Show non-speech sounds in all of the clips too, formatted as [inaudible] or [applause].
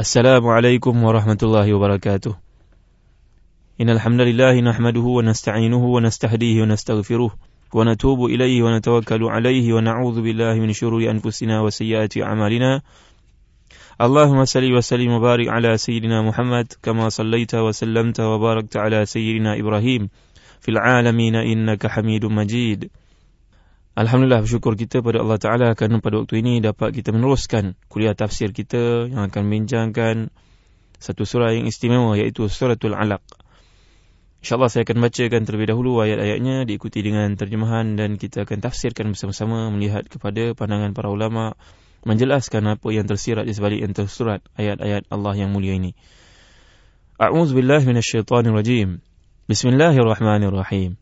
السلام عليكم ورحمة الله وبركاته. إن الحمد لله نحمده ونستعينه ونستهديه ونستغفره ونتوب إليه ونتوكل عليه ونعوذ بالله من شرور أنفسنا وسيئات أعمالنا. اللهم صل وسلم وبارك على سيدنا محمد كما صليت وسلمت وباركت على سيدنا إبراهيم في العالمين إنك حميد مجيد. Alhamdulillah bersyukur kita pada Allah Ta'ala kerana pada waktu ini dapat kita meneruskan kuliah tafsir kita yang akan membincangkan satu surah yang istimewa iaitu suratul alaq. InsyaAllah saya akan bacakan terlebih dahulu ayat-ayatnya diikuti dengan terjemahan dan kita akan tafsirkan bersama-sama melihat kepada pandangan para ulama menjelaskan apa yang tersirat di sebalik yang tersurat ayat-ayat Allah yang mulia ini. A'udzubillah minasyaitanirrajim. Bismillahirrahmanirrahim.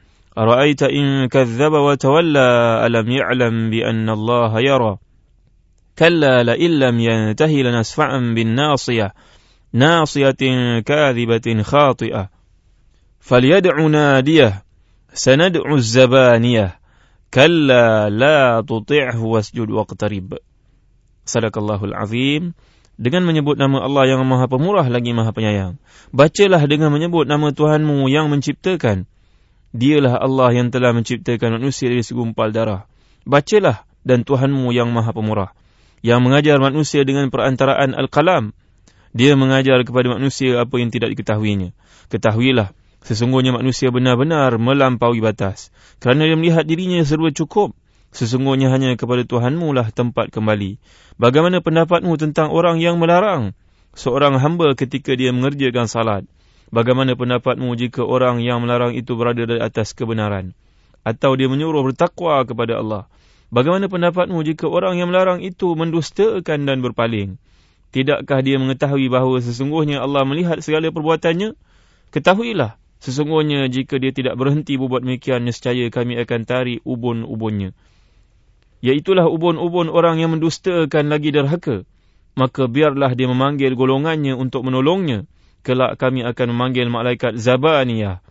أرأيت إن كذب وتولى ألم يعلم بأن الله يرى كلا لئن لم ينتهي لنسفعا بالناصية ناصية كاذبة خاطئة فليدع ناديه سندع الزبانية كلا لا تطعه واسجد واقترب صدق الله العظيم dengan menyebut nama Allah yang Maha Pemurah lagi Maha Penyayang. Bacalah dengan menyebut nama Tuhanmu yang menciptakan Dialah Allah yang telah menciptakan manusia dari segumpal darah. Bacalah dan Tuhanmu yang maha pemurah. Yang mengajar manusia dengan perantaraan Al-Qalam. Dia mengajar kepada manusia apa yang tidak diketahuinya. Ketahuilah, sesungguhnya manusia benar-benar melampaui batas. Kerana dia melihat dirinya serba cukup. Sesungguhnya hanya kepada Tuhanmu lah tempat kembali. Bagaimana pendapatmu tentang orang yang melarang? Seorang hamba ketika dia mengerjakan salat. Bagaimana pendapatmu jika orang yang melarang itu berada di atas kebenaran? Atau dia menyuruh bertakwa kepada Allah? Bagaimana pendapatmu jika orang yang melarang itu mendustakan dan berpaling? Tidakkah dia mengetahui bahawa sesungguhnya Allah melihat segala perbuatannya? Ketahuilah, sesungguhnya jika dia tidak berhenti berbuat demikian, nescaya kami akan tarik ubun-ubunnya. Iaitulah ubun-ubun orang yang mendustakan lagi derhaka. Maka biarlah dia memanggil golongannya untuk menolongnya kelak kami akan memanggil malaikat Zabaniyah.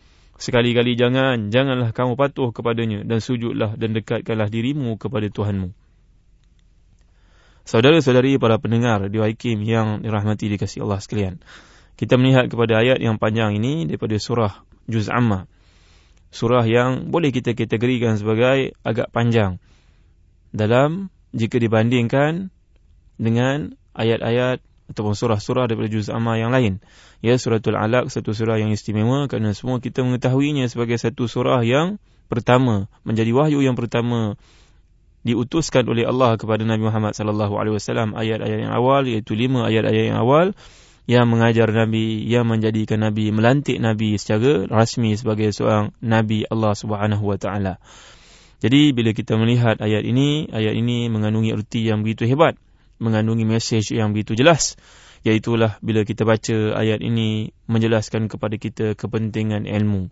Sekali-kali jangan, janganlah kamu patuh kepadanya dan sujudlah dan dekatkanlah dirimu kepada Tuhanmu. Saudara-saudari para pendengar di Waikim yang dirahmati dikasih Allah sekalian. Kita melihat kepada ayat yang panjang ini daripada surah Juz Amma. Surah yang boleh kita kategorikan sebagai agak panjang. Dalam jika dibandingkan dengan ayat-ayat ataupun surah-surah daripada juz amma yang lain. Ya suratul alaq satu surah yang istimewa kerana semua kita mengetahuinya sebagai satu surah yang pertama menjadi wahyu yang pertama diutuskan oleh Allah kepada Nabi Muhammad sallallahu alaihi wasallam ayat-ayat yang awal iaitu lima ayat-ayat yang awal yang mengajar Nabi yang menjadikan Nabi melantik Nabi secara rasmi sebagai seorang Nabi Allah Subhanahu wa taala. Jadi bila kita melihat ayat ini, ayat ini mengandungi erti yang begitu hebat mengandungi mesej yang begitu jelas. Iaitulah bila kita baca ayat ini menjelaskan kepada kita kepentingan ilmu.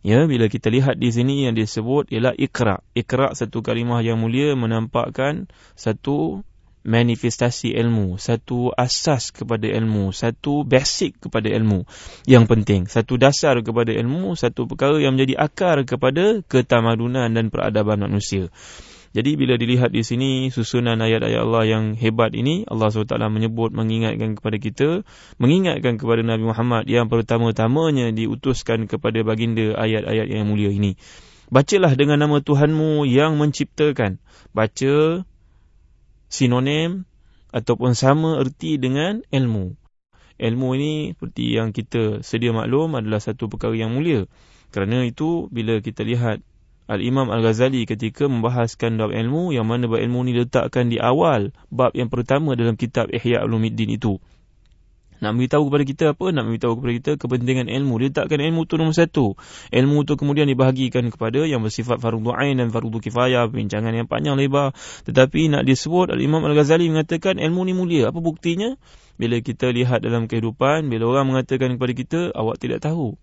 Ya bila kita lihat di sini yang disebut ialah ikra ikra satu kalimah yang mulia menampakkan satu manifestasi ilmu satu asas kepada ilmu satu basic kepada ilmu yang penting satu dasar kepada ilmu satu perkara yang menjadi akar kepada ketamadunan dan peradaban manusia jadi bila dilihat di sini susunan ayat-ayat Allah yang hebat ini Allah SWT menyebut mengingatkan kepada kita Mengingatkan kepada Nabi Muhammad yang pertama-tamanya diutuskan kepada baginda ayat-ayat yang mulia ini. Bacalah dengan nama Tuhanmu yang menciptakan. Baca sinonim ataupun sama erti dengan ilmu. Ilmu ini seperti yang kita sedia maklum adalah satu perkara yang mulia. Kerana itu bila kita lihat Al-Imam Al-Ghazali ketika membahaskan bab ilmu yang mana bab ilmu ni letakkan di awal bab yang pertama dalam kitab Ihya Ulumuddin itu. nak beritahu kepada kita apa? Nak beritahu kepada kita kepentingan ilmu. Dia takkan ilmu tu nombor satu. Ilmu tu kemudian dibahagikan kepada yang bersifat fardu ain dan fardu kifayah. Bincangan yang panjang lebar. Tetapi nak disebut Al-Imam Al-Ghazali mengatakan ilmu ni mulia. Apa buktinya? Bila kita lihat dalam kehidupan, bila orang mengatakan kepada kita, awak tidak tahu.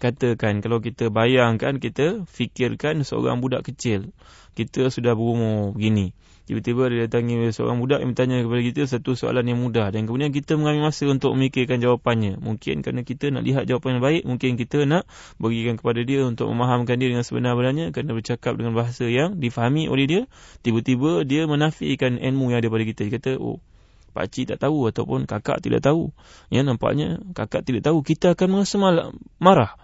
Katakan kalau kita bayangkan, kita fikirkan seorang budak kecil. Kita sudah berumur begini. Tiba-tiba dia datangi seorang budak yang bertanya kepada kita satu soalan yang mudah. Dan kemudian kita mengambil masa untuk memikirkan jawapannya. Mungkin kerana kita nak lihat jawapan yang baik. Mungkin kita nak berikan kepada dia untuk memahamkan dia dengan sebenar-benarnya. Kerana bercakap dengan bahasa yang difahami oleh dia. Tiba-tiba dia menafikan ilmu yang ada pada kita. Dia kata, oh pakcik tak tahu ataupun kakak tidak tahu. Ya, nampaknya kakak tidak tahu. Kita akan merasa marah.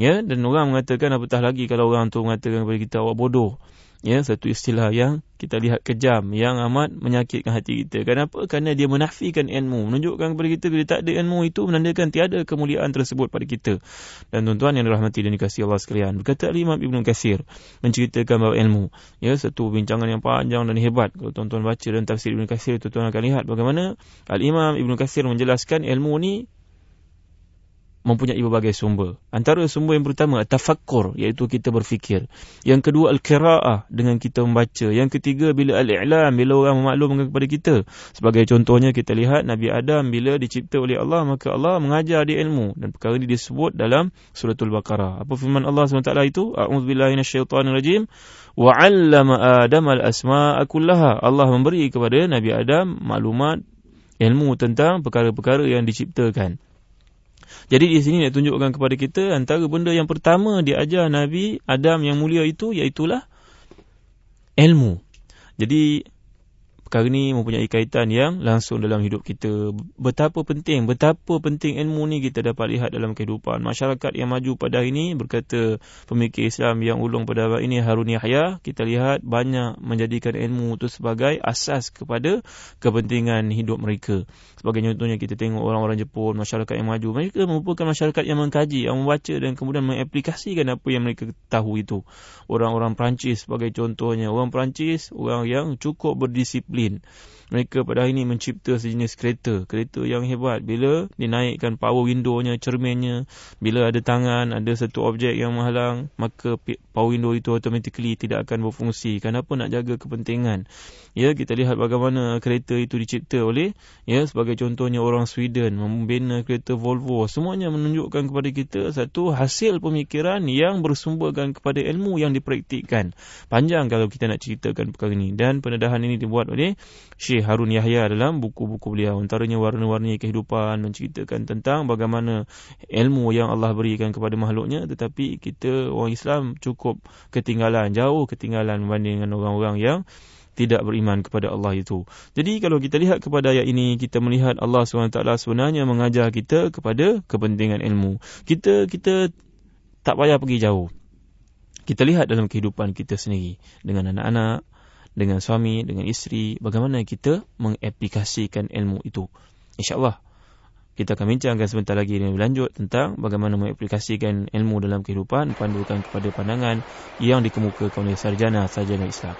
Ya, dan orang mengatakan apatah lagi kalau orang tu mengatakan kepada kita awak bodoh. Ya satu istilah yang kita lihat kejam yang amat menyakitkan hati kita. Kenapa? Kerana dia menafikan ilmu menunjukkan kepada kita bila tak ada ilmu itu menandakan tiada kemuliaan tersebut pada kita. Dan tuan-tuan yang dirahmati dan dikasihi Allah sekalian berkata Imam Ibn Qasir menceritakan bahawa ilmu. Ya satu bincangan yang panjang dan hebat. Kalau tuan-tuan baca dalam tafsir Ibn Qasir tuan-tuan akan lihat bagaimana Al-Imam Ibn Qasir menjelaskan ilmu ni mempunyai berbagai sumber. Antara sumber yang pertama tafakkur iaitu kita berfikir. Yang kedua al-qiraah dengan kita membaca. Yang ketiga bila al-i'lam bila orang memaklumkan kepada kita. Sebagai contohnya kita lihat Nabi Adam bila dicipta oleh Allah maka Allah mengajar dia ilmu dan perkara ini disebut dalam suratul Baqarah. Apa firman Allah SWT itu? A'udzubillahi minasyaitonirrajim. Wa 'allama Adam al-asma'a kullaha. Allah memberi kepada Nabi Adam maklumat ilmu tentang perkara-perkara yang diciptakan. Jadi di sini nak tunjukkan kepada kita antara benda yang pertama diajar Nabi Adam yang mulia itu iaitulah ilmu. Jadi perkara ini mempunyai kaitan yang langsung dalam hidup kita. Betapa penting, betapa penting ilmu ni kita dapat lihat dalam kehidupan. Masyarakat yang maju pada hari ini berkata pemikir Islam yang ulung pada hari ini Harun Yahya, kita lihat banyak menjadikan ilmu itu sebagai asas kepada kepentingan hidup mereka. Sebagai contohnya kita tengok orang-orang Jepun, masyarakat yang maju. Mereka merupakan masyarakat yang mengkaji, yang membaca dan kemudian mengaplikasikan apa yang mereka tahu itu. Orang-orang Perancis sebagai contohnya. Orang Perancis, orang yang cukup berdisiplin disiplin. Mereka pada hari ini mencipta sejenis kereta. Kereta yang hebat. Bila dinaikkan power window-nya, cerminnya. Bila ada tangan, ada satu objek yang menghalang. Maka power window itu automatically tidak akan berfungsi. Kenapa nak jaga kepentingan? Ya, kita lihat bagaimana kereta itu dicipta oleh, ya, sebagai contohnya orang Sweden. Membina kereta Volvo. Semuanya menunjukkan kepada kita satu hasil pemikiran yang bersumberkan kepada ilmu yang dipraktikkan. Panjang kalau kita nak ceritakan perkara ini. Dan pendedahan ini dibuat oleh Syekh Harun Yahya dalam buku-buku beliau. Antaranya warna-warni kehidupan menceritakan tentang bagaimana ilmu yang Allah berikan kepada makhluknya. Tetapi kita orang Islam cukup ketinggalan, jauh ketinggalan berbanding dengan orang-orang yang tidak beriman kepada Allah itu. Jadi kalau kita lihat kepada ayat ini, kita melihat Allah SWT sebenarnya mengajar kita kepada kepentingan ilmu. Kita kita tak payah pergi jauh. Kita lihat dalam kehidupan kita sendiri. Dengan anak-anak, dengan suami, dengan isteri, bagaimana kita mengaplikasikan ilmu itu. InsyaAllah, kita akan bincangkan sebentar lagi dengan berlanjut tentang bagaimana mengaplikasikan ilmu dalam kehidupan, pandukan kepada pandangan yang dikemukakan oleh sarjana sarjana Islam.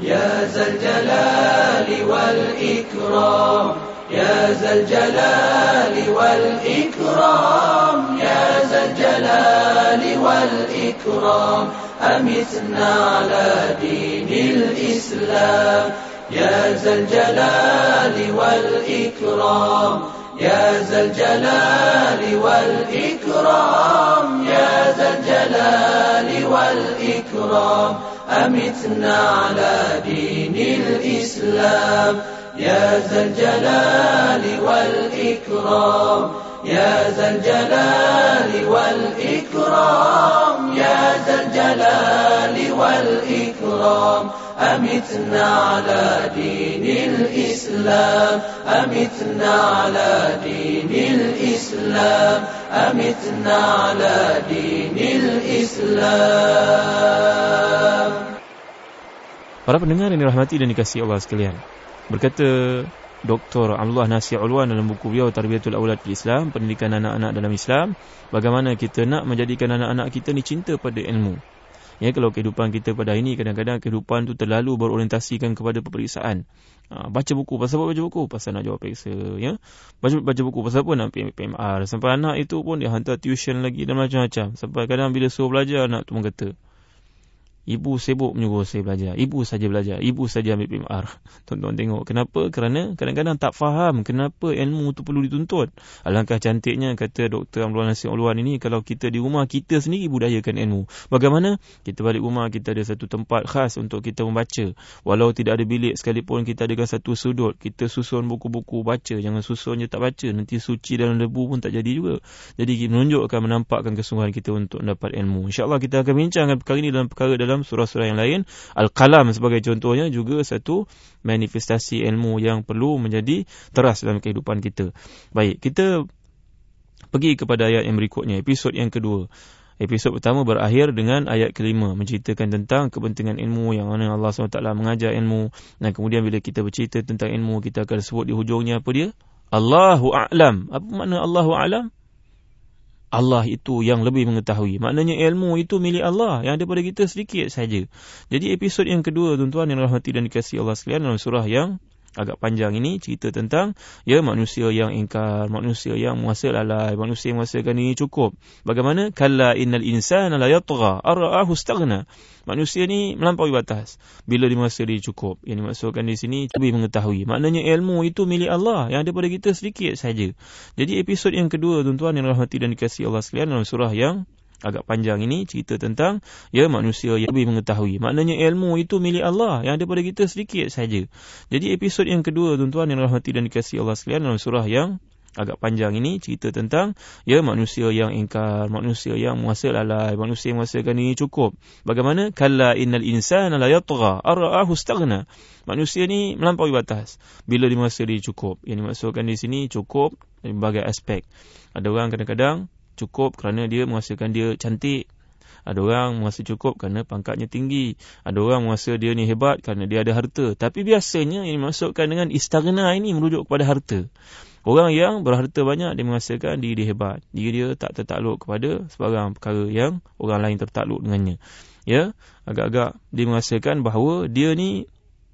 يا ذا الجلال والإكرام يا ذا الجلال والإكرام يا ذا الجلال والإكرام أمثنا على دين الإسلام. يا ذا الجلال والإكرام يا ذا الجلال والإكرام يا ذا الجلال والإكرام أمتنا على دين الإسلام يا ذا الجلال والإكرام. يا ذا الجلال والإكرام يا ذا الجلال والإكرام أمتنا على دين الإسلام أمتنا على دين الإسلام أمتنا على دين الإسلام Para pendengar yang dirahmati dan dikasihi Allah sekalian. Berkata Dr. Abdullah Nasir Ulwan dalam buku beliau Tarbiyatul Aulad di Islam, pendidikan anak-anak dalam Islam, bagaimana kita nak menjadikan anak-anak kita ni cinta pada ilmu. Ya kalau kehidupan kita pada ini kadang-kadang kehidupan tu terlalu berorientasikan kepada peperiksaan. Ha, baca buku pasal apa baca buku? Pasal nak jawab periksa, ya. Baca baca buku pasal apa nak PMR. Sampai anak itu pun dia hantar tuition lagi dan macam-macam. Sampai kadang bila suruh belajar anak tu mengata, Ibu sibuk menyuruh saya belajar. Ibu saja belajar. Ibu saja ambil PMR. [laughs] Tuan-tuan tengok. Kenapa? Kerana kadang-kadang tak faham kenapa ilmu itu perlu dituntut. Alangkah cantiknya kata Dr. Amrul Nasir Uluan ini, kalau kita di rumah, kita sendiri budayakan ilmu. Bagaimana? Kita balik rumah, kita ada satu tempat khas untuk kita membaca. Walau tidak ada bilik sekalipun, kita adakan satu sudut. Kita susun buku-buku baca. Jangan susun je tak baca. Nanti suci dalam debu pun tak jadi juga. Jadi menunjukkan, menampakkan kesungguhan kita untuk dapat ilmu. InsyaAllah kita akan bincangkan perkara ini dalam perkara dalam dalam surah-surah yang lain Al-Qalam sebagai contohnya juga satu manifestasi ilmu yang perlu menjadi teras dalam kehidupan kita baik kita pergi kepada ayat yang berikutnya episod yang kedua Episod pertama berakhir dengan ayat kelima menceritakan tentang kepentingan ilmu yang mana Allah SWT mengajar ilmu dan kemudian bila kita bercerita tentang ilmu kita akan sebut di hujungnya apa dia? Allahu a'lam. Apa makna Allahu a'lam? Allah itu yang lebih mengetahui. Maknanya ilmu itu milik Allah. Yang ada pada kita sedikit saja. Jadi episod yang kedua tuan-tuan yang rahmati dan dikasihi Allah sekalian dalam surah yang agak panjang ini cerita tentang ya manusia yang ingkar, manusia yang muasa lalai, manusia yang merasakan ini cukup. Bagaimana? Kalla innal insana la yatgha ara'ahu istaghna. Manusia ni melampaui batas bila merasa dia cukup. Yang dimaksudkan di sini lebih mengetahui. Maknanya ilmu itu milik Allah yang ada pada kita sedikit saja. Jadi episod yang kedua tuan-tuan yang rahmati dan dikasihi Allah sekalian dalam surah yang agak panjang ini cerita tentang ya manusia yang lebih mengetahui. Maknanya ilmu itu milik Allah yang ada pada kita sedikit saja. Jadi episod yang kedua tuan-tuan yang rahmati dan dikasihi Allah sekalian dalam surah yang agak panjang ini cerita tentang ya manusia yang ingkar, manusia yang muasa lalai, manusia yang merasakan ini cukup. Bagaimana? Kalla innal insana la yatgha ara'ahu istaghna. Manusia ni melampaui batas bila merasa dia cukup. Yang dimaksudkan di sini cukup dari berbagai aspek. Ada orang kadang-kadang cukup kerana dia merasakan dia cantik. Ada orang merasa cukup kerana pangkatnya tinggi. Ada orang merasa dia ni hebat kerana dia ada harta. Tapi biasanya yang dimaksudkan dengan istagna ini merujuk kepada harta. Orang yang berharta banyak dia merasakan diri dia hebat. Diri dia tak tertakluk kepada sebarang perkara yang orang lain tertakluk dengannya. Ya, agak-agak dia merasakan bahawa dia ni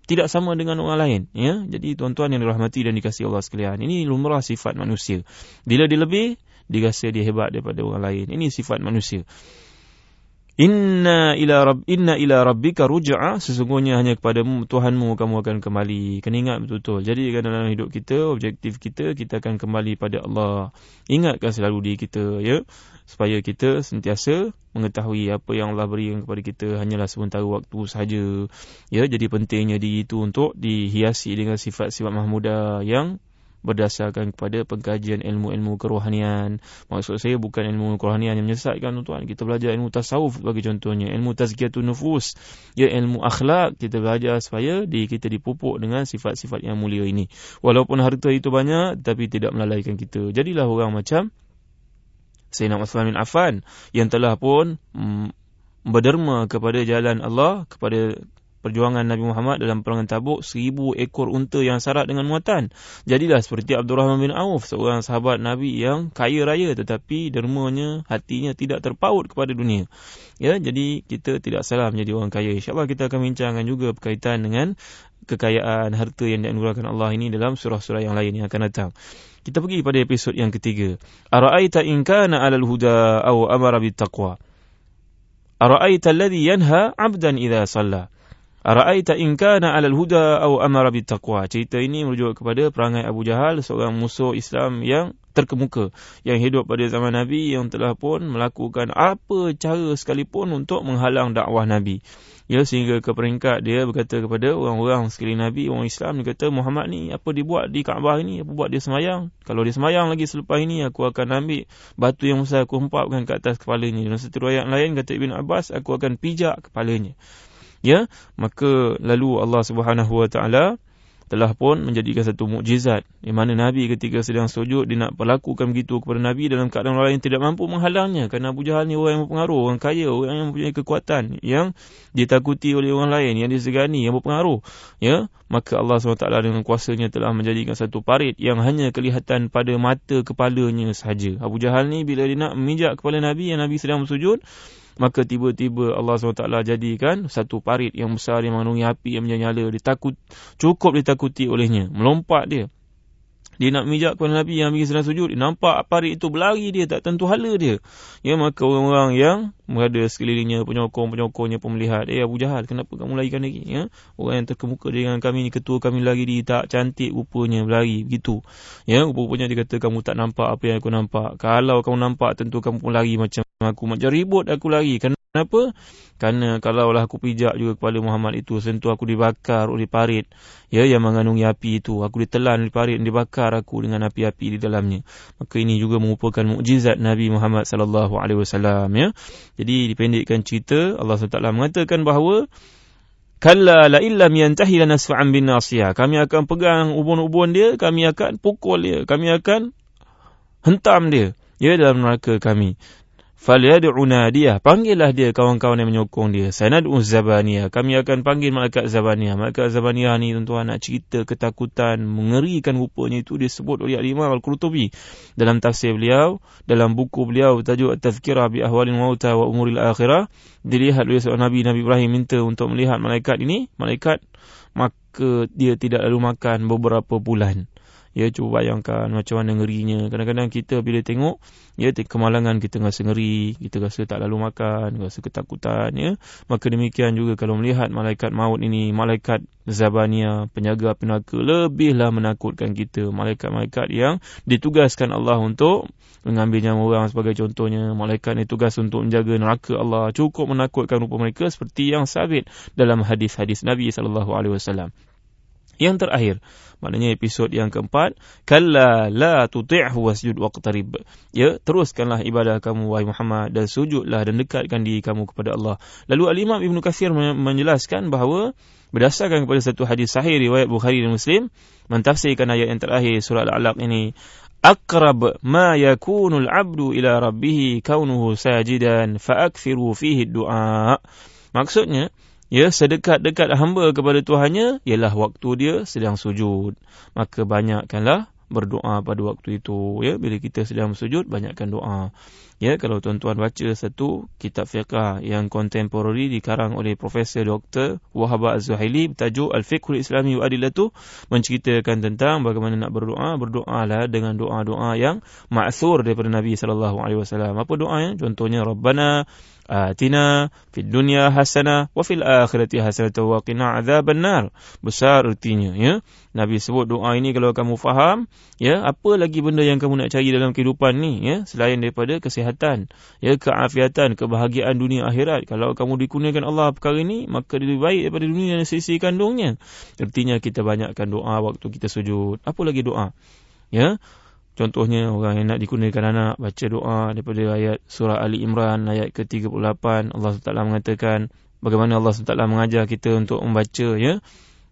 tidak sama dengan orang lain ya jadi tuan-tuan yang dirahmati dan dikasihi Allah sekalian ini lumrah sifat manusia bila dia lebih dirasa dia hebat daripada orang lain. Ini sifat manusia. Inna ila rabb inna ila rabbika ruj'a sesungguhnya hanya kepada Tuhanmu kamu akan kembali. Kena ingat betul-betul. Jadi kan dalam hidup kita, objektif kita kita akan kembali pada Allah. Ingatkan selalu diri kita ya supaya kita sentiasa mengetahui apa yang Allah berikan kepada kita hanyalah sebentar waktu sahaja. Ya jadi pentingnya diri itu untuk dihiasi dengan sifat-sifat mahmudah yang berdasarkan kepada pengkajian ilmu-ilmu kerohanian. Maksud saya bukan ilmu kerohanian yang menyesatkan tuan-tuan. Kita belajar ilmu tasawuf bagi contohnya. Ilmu tazkiyatun nufus. Ya ilmu akhlak kita belajar supaya diri kita dipupuk dengan sifat-sifat yang mulia ini. Walaupun harta itu banyak tapi tidak melalaikan kita. Jadilah orang macam Sayyidina Uthman bin Affan yang telah pun mm, berderma kepada jalan Allah, kepada perjuangan Nabi Muhammad dalam perangan tabuk seribu ekor unta yang syarat dengan muatan. Jadilah seperti Abdul Rahman bin Auf, seorang sahabat Nabi yang kaya raya tetapi dermanya, hatinya tidak terpaut kepada dunia. Ya, jadi kita tidak salah menjadi orang kaya. InsyaAllah kita akan bincangkan juga berkaitan dengan kekayaan harta yang dianugerahkan Allah ini dalam surah-surah yang lain yang akan datang. Kita pergi pada episod yang ketiga. Ara'aita in kana 'alal huda aw amara bit taqwa. Ara'aita alladhi yanha 'abdan idza shalla. Ara'aita in kana 'alal huda aw amara bit taqwa. Cerita ini merujuk kepada perangai Abu Jahal, seorang musuh Islam yang terkemuka yang hidup pada zaman Nabi yang telah pun melakukan apa cara sekalipun untuk menghalang dakwah Nabi. Ya sehingga ke peringkat dia berkata kepada orang-orang sekeliling Nabi, orang Islam dia kata Muhammad ni apa dibuat di Kaabah ini? Apa buat dia semayang? Kalau dia semayang lagi selepas ini aku akan ambil batu yang besar aku hempapkan ke atas kepalanya. Dan satu riwayat lain kata Ibn Abbas aku akan pijak kepalanya ya maka lalu Allah Subhanahu wa taala telah pun menjadikan satu mukjizat di mana Nabi ketika sedang sujud dia nak perlakukan begitu kepada Nabi dalam keadaan orang lain tidak mampu menghalangnya kerana Abu Jahal ni orang yang berpengaruh, orang kaya, orang yang mempunyai kekuatan yang ditakuti oleh orang lain, yang disegani, yang berpengaruh. Ya, maka Allah SWT dengan kuasanya telah menjadikan satu parit yang hanya kelihatan pada mata kepalanya sahaja. Abu Jahal ni bila dia nak memijak kepala Nabi yang Nabi sedang bersujud, maka tiba-tiba Allah SWT jadikan satu parit yang besar yang mengandungi api yang menyala. Dia takut cukup ditakuti olehnya. Melompat dia dia nak mijak kepada Nabi yang pergi sedang sujud. Dia nampak parit itu berlari dia. Tak tentu hala dia. Ya, maka orang-orang yang berada sekelilingnya, penyokong-penyokongnya pun melihat. Eh, Abu Jahal, kenapa kamu larikan lagi? Ya, orang yang terkemuka dengan kami ketua kami lagi dia tak cantik rupanya berlari. Begitu. Ya, rupanya dia kata, kamu tak nampak apa yang aku nampak. Kalau kamu nampak, tentu kamu pun lari macam aku. Macam ribut aku lari. Kenapa? Kenapa? Kerana kalaulah aku pijak juga kepala Muhammad itu, sentuh aku dibakar oleh parit ya, yang mengandungi api itu. Aku ditelan oleh parit dan dibakar aku dengan api-api di dalamnya. Maka ini juga merupakan mukjizat Nabi Muhammad wasallam ya. Jadi dipendekkan cerita, Allah SWT mengatakan bahawa Kalla la illam yantahi lanasfa'an bin nasiyah. Kami akan pegang ubun-ubun dia, kami akan pukul dia, kami akan hentam dia ya dalam neraka kami. Falyad'u nadiyah. Panggillah dia kawan-kawan yang menyokong dia. Sanad'u zabaniyah. Kami akan panggil malaikat zabaniyah. Malaikat zabaniyah ni tuan-tuan nak cerita ketakutan, mengerikan rupanya itu disebut oleh Al-Imam Al-Qurtubi. Dalam tafsir beliau, dalam buku beliau tajuk At-Tazkirah bi Ahwalil Mauta wa Umuril Akhirah, dilihat oleh seorang Nabi Nabi Ibrahim minta untuk melihat malaikat ini, malaikat maka dia tidak lalu makan beberapa bulan. Ya cuba bayangkan macam mana ngerinya. Kadang-kadang kita bila tengok ya kemalangan kita rasa ngeri, kita rasa tak lalu makan, rasa ketakutan ya. Maka demikian juga kalau melihat malaikat maut ini, malaikat Zabania, penjaga api neraka lebihlah menakutkan kita. Malaikat-malaikat yang ditugaskan Allah untuk mengambil nyawa orang sebagai contohnya. Malaikat ini tugas untuk menjaga neraka Allah. Cukup menakutkan rupa mereka seperti yang sabit dalam hadis-hadis Nabi sallallahu alaihi wasallam Yang terakhir, maknanya episod yang keempat, kalla la tuti'hu wasjud waqtarib. Ya, teruskanlah ibadah kamu wahai Muhammad dan sujudlah dan dekatkan diri kamu kepada Allah. Lalu Al-Imam Ibn Kathir menjelaskan bahawa berdasarkan kepada satu hadis sahih riwayat Bukhari dan Muslim, mentafsirkan ayat yang terakhir surah Al-Alaq ini, أقرب ما يكون العبد إلى ربه كونه ساجدا فأكثروا فيه الدعاء Maksudnya, Ya, sedekat-dekat hamba kepada Tuhannya ialah waktu dia sedang sujud. Maka banyakkanlah berdoa pada waktu itu. Ya, bila kita sedang sujud, banyakkan doa. Ya, kalau tuan-tuan baca satu kitab fiqah yang kontemporari dikarang oleh Profesor Dr. Wahab Az-Zuhaili bertajuk Al-Fiqhul Islami wa Adilatu menceritakan tentang bagaimana nak berdoa. Berdoalah dengan doa-doa yang ma'thur daripada Nabi sallallahu alaihi wasallam. Apa doanya? Contohnya Rabbana atina fid dunya hasanah wa fil akhirati hasanah wa qina adzaban nar. Besar artinya ya. Nabi sebut doa ini kalau kamu faham, ya, apa lagi benda yang kamu nak cari dalam kehidupan ni ya, selain daripada kesihatan, ya, keafiatan, kebahagiaan dunia akhirat. Kalau kamu dikurniakan Allah perkara ini, maka lebih baik daripada dunia dan sisi kandungnya. Artinya kita banyakkan doa waktu kita sujud. Apa lagi doa? Ya. Contohnya orang yang nak dikurniakan anak baca doa daripada ayat surah Ali Imran ayat ke-38 Allah SWT mengatakan bagaimana Allah SWT mengajar kita untuk membaca ya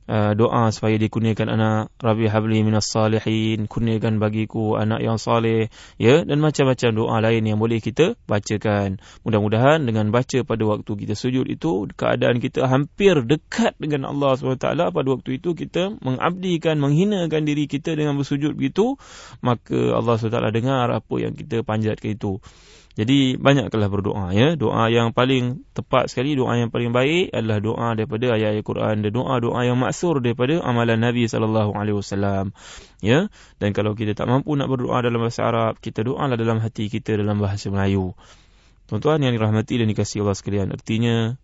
Uh, doa supaya dikurniakan anak Rabbi habli minas salihin kurniakan bagiku anak yang saleh. Ya dan macam-macam doa lain yang boleh kita bacakan. Mudah-mudahan dengan baca pada waktu kita sujud itu keadaan kita hampir dekat dengan Allah SWT pada waktu itu kita mengabdikan menghinakan diri kita dengan bersujud begitu maka Allah SWT dengar apa yang kita panjatkan itu jadi banyaklah berdoa ya. Doa yang paling tepat sekali, doa yang paling baik adalah doa daripada ayat-ayat Quran dan doa-doa yang maksur daripada amalan Nabi sallallahu alaihi wasallam. Ya. Dan kalau kita tak mampu nak berdoa dalam bahasa Arab, kita doalah dalam hati kita dalam bahasa Melayu. Tuan-tuan yang dirahmati dan dikasihi Allah sekalian, artinya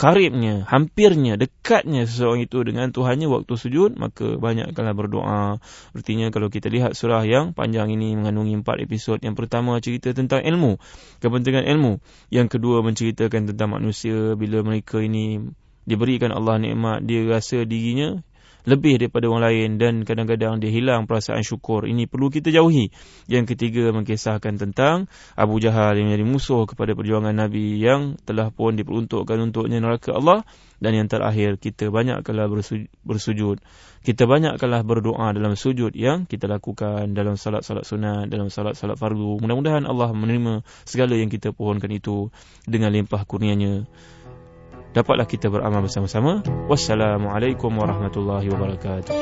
karibnya, hampirnya, dekatnya seseorang itu dengan Tuhannya waktu sujud, maka banyakkanlah berdoa. Artinya kalau kita lihat surah yang panjang ini mengandungi empat episod. Yang pertama cerita tentang ilmu, kepentingan ilmu. Yang kedua menceritakan tentang manusia bila mereka ini diberikan Allah nikmat, dia rasa dirinya lebih daripada orang lain dan kadang-kadang dia hilang perasaan syukur. Ini perlu kita jauhi. Yang ketiga mengkisahkan tentang Abu Jahal yang menjadi musuh kepada perjuangan Nabi yang telah pun diperuntukkan untuknya neraka Allah. Dan yang terakhir, kita banyakkanlah bersujud. Kita banyakkanlah berdoa dalam sujud yang kita lakukan dalam salat-salat sunat, dalam salat-salat fardu. Mudah-mudahan Allah menerima segala yang kita pohonkan itu dengan limpah kurnianya dapatlah kita beramal bersama-sama. Wassalamualaikum warahmatullahi wabarakatuh.